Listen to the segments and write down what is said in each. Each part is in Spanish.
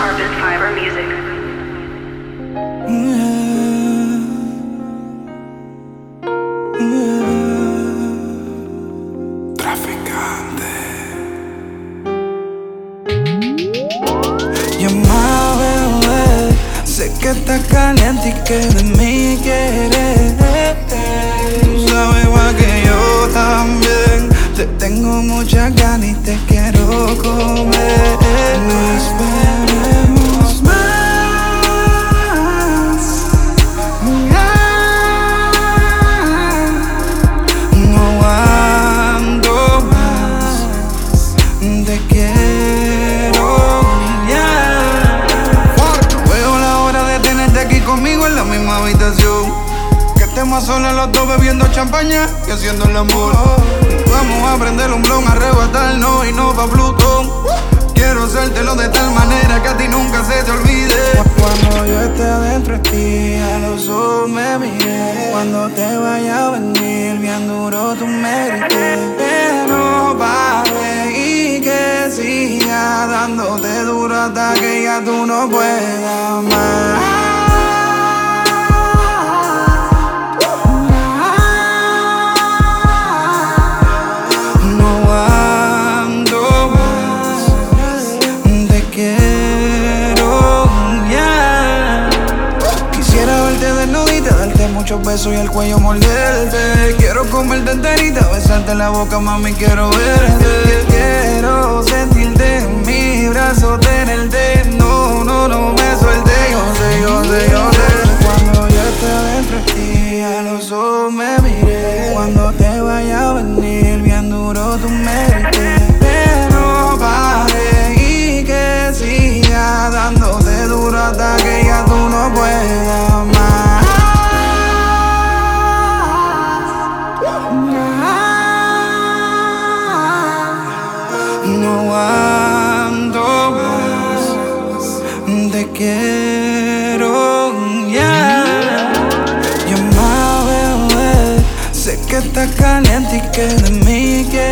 Music. Traficante. Sé que estás caliente y que de mí quieres. Te quiero ya. Veo la hora de tenerte aquí conmigo en la misma habitación. Que estemos solos los dos bebiendo champaña y haciendo el amor. Vamos a prender un blon, arrebatarnos y no pa' Plutón. Quiero hacértelo de tal manera que a ti nunca se te olvide. Cuando yo esté adentro de ti, a los ojos me miré. Cuando te vaya a venir, bien duro tú hasta que ya tú no puedas más. No más. Te quiero ya. Quisiera verte desnudita, darte muchos besos y el cuello morderte. Quiero comerte enterita, besarte la boca, mami, quiero verte. En mi brazo, tenerte. No, no, no me suelte. Yo sé, yo sé, yo sé. Cuando yo esté adentro de ti, a los ojos me miré. Cuando te vaya a venir, bien duro tú me. Sé que estás caliente y que de mí quieres.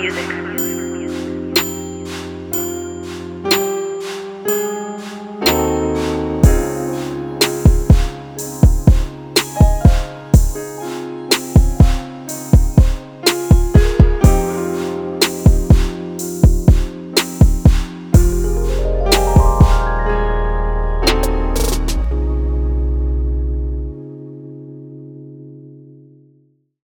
music.